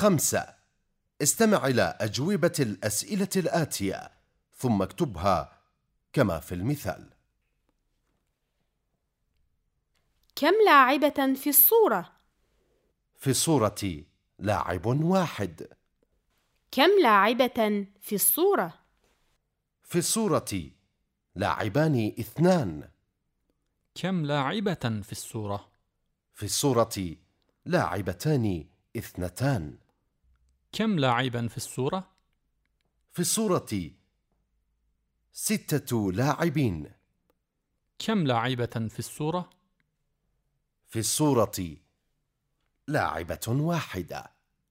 خمسة استمع إلى أجوبة الأسئلة الآتية ثم اكتبها كما في المثال كم لاعبة في الصورة؟ في الصورة لاعب واحد كم لاعبة في الصورة؟ في الصورة لاعبان اثنان كم لاعبة في الصورة؟ في الصورة لاعبتان اثنتان كم لاعبا في الصورة؟ في الصورة ستة لاعبين كم لاعبة في الصورة؟ في الصورة لاعبة واحدة